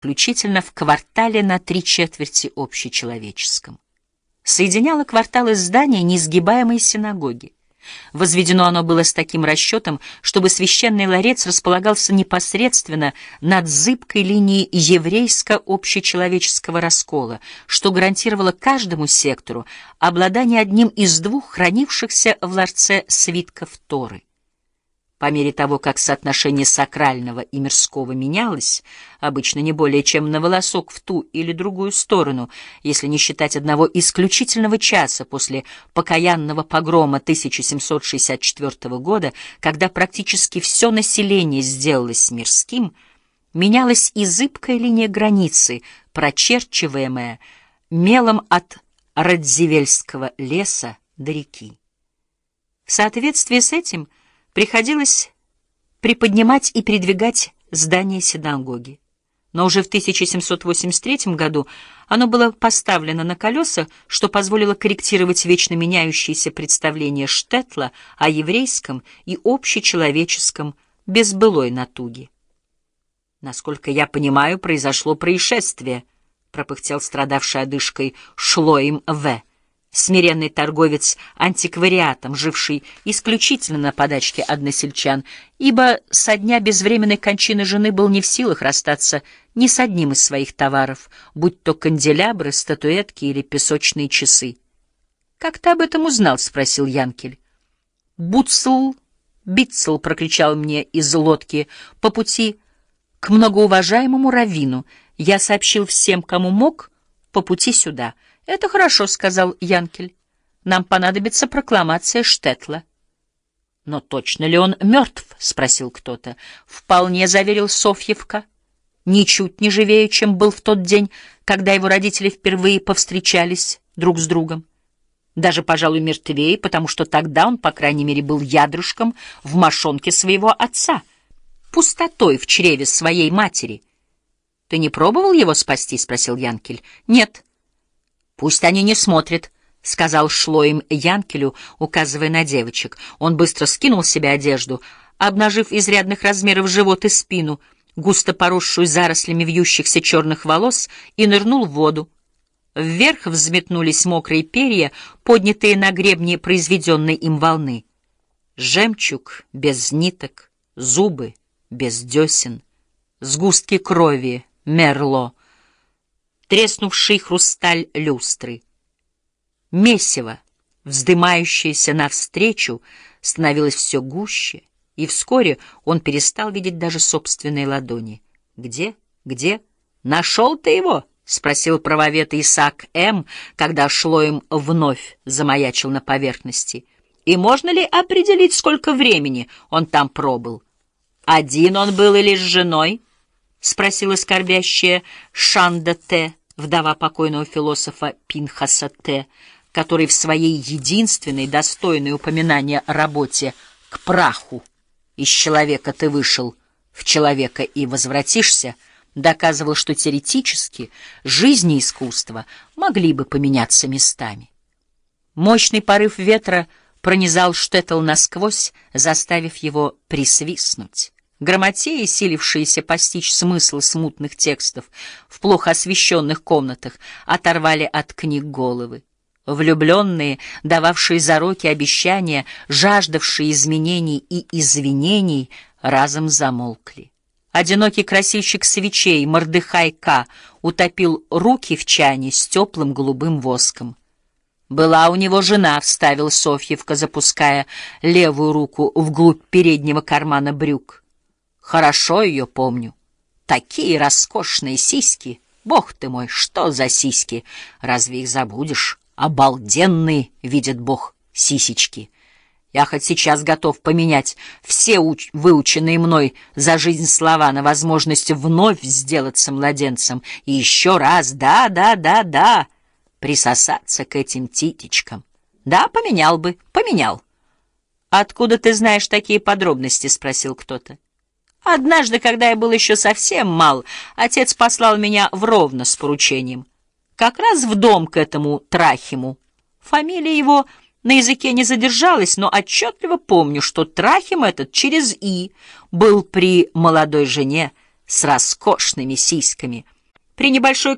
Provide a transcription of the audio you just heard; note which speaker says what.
Speaker 1: включительно в квартале на три четверти общечеловеческом. Соединяло кварталы здания неизгибаемой синагоги. Возведено оно было с таким расчетом, чтобы священный ларец располагался непосредственно над зыбкой линией еврейско-общечеловеческого раскола, что гарантировало каждому сектору обладание одним из двух хранившихся в ларце свитков Торы. По мере того, как соотношение сакрального и мирского менялось, обычно не более чем на волосок в ту или другую сторону, если не считать одного исключительного часа после покаянного погрома 1764 года, когда практически все население сделалось мирским, менялась и зыбкая линия границы, прочерчиваемая мелом от Радзивельского леса до реки. В соответствии с этим – приходилось приподнимать и передвигать здание синагоги. Но уже в 1783 году оно было поставлено на колеса, что позволило корректировать вечно меняющиеся представления Штетла о еврейском и общечеловеческом без былой натуги. «Насколько я понимаю, произошло происшествие», — пропыхтел страдавший одышкой Шлоим В смиренный торговец антиквариатом, живший исключительно на подачке односельчан, ибо со дня безвременной кончины жены был не в силах расстаться ни с одним из своих товаров, будь то канделябры, статуэтки или песочные часы. — Как ты об этом узнал? — спросил Янкель. — Буцл, Битцл, — прокричал мне из лодки по пути к многоуважаемому раввину. Я сообщил всем, кому мог, по пути сюда — «Это хорошо», — сказал Янкель. «Нам понадобится прокламация Штетла». «Но точно ли он мертв?» — спросил кто-то. «Вполне», — заверил Софьевка. «Ничуть не живее, чем был в тот день, когда его родители впервые повстречались друг с другом. Даже, пожалуй, мертвее, потому что тогда он, по крайней мере, был ядрышком в мошонке своего отца, пустотой в чреве своей матери». «Ты не пробовал его спасти?» — спросил Янкель. «Нет». «Пусть они не смотрят», — сказал Шлоим Янкелю, указывая на девочек. Он быстро скинул с себя одежду, обнажив изрядных размеров живот и спину, густо поросшую зарослями вьющихся черных волос, и нырнул в воду. Вверх взметнулись мокрые перья, поднятые на гребне произведенной им волны. Жемчуг без ниток, зубы без десен, сгустки крови, мерло — треснувший хрусталь люстры. Месиво, вздымающееся навстречу, становилось все гуще, и вскоре он перестал видеть даже собственные ладони. «Где? Где? Нашел ты его?» — спросил правовед Исаак М., когда шло им вновь замаячил на поверхности. «И можно ли определить, сколько времени он там пробыл? Один он был или с женой?» — спросила скорбящая Шанда Т вдова покойного философа Пинхаса Т., который в своей единственной достойной упоминания работе «К праху» из человека ты вышел, в человека и возвратишься, доказывал, что теоретически жизнь и искусство могли бы поменяться местами. Мощный порыв ветра пронизал Штеттл насквозь, заставив его присвистнуть. Грамотеи, силившиеся постичь смысл смутных текстов в плохо освещенных комнатах, оторвали от книг головы. Влюбленные, дававшие зароки обещания, жаждавшие изменений и извинений, разом замолкли. Одинокий красильщик свечей Мордыхай утопил руки в чане с теплым голубым воском. «Была у него жена», — вставил Софьевка, запуская левую руку вглубь переднего кармана брюк. Хорошо ее помню. Такие роскошные сиськи. Бог ты мой, что за сиськи? Разве их забудешь? Обалденные, видит Бог, сисечки. Я хоть сейчас готов поменять все уч выученные мной за жизнь слова на возможность вновь сделаться младенцем и еще раз, да, да, да, да, присосаться к этим титечкам. Да, поменял бы, поменял. «Откуда ты знаешь такие подробности?» — спросил кто-то. Однажды, когда я был еще совсем мал, отец послал меня в Ровно с поручением. Как раз в дом к этому Трахиму. Фамилия его на языке не задержалась, но отчетливо помню, что Трахим этот через «и» был при молодой жене, с роскошными сиськами. При небольшой